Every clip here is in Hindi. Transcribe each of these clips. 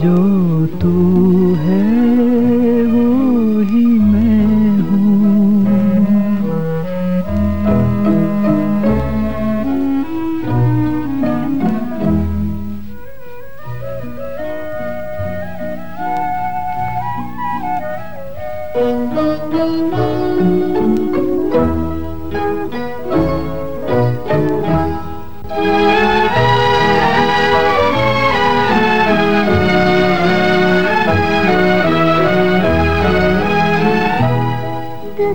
जो तू है वो ही मैं हूँ।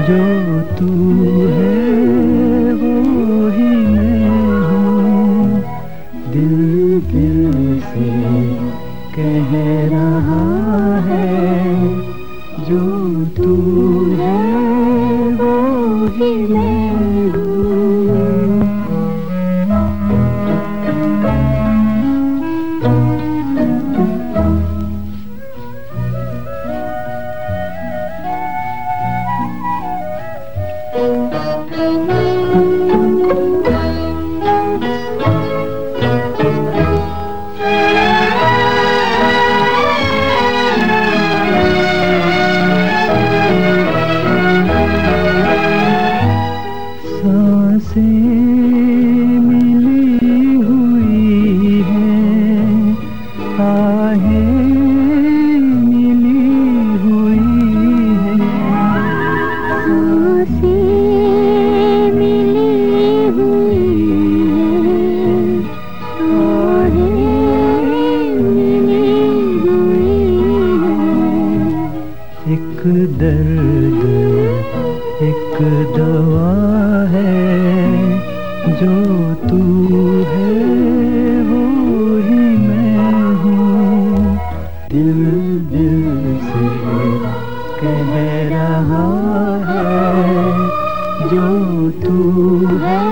जो तू है वो ही मैं हूँ। दिल दिल से कह रहा है जो एक दर्द, एक दवा है, जो तू है, वो ही मैं हूँ। दिल दिल से कह रहा है, जो तू है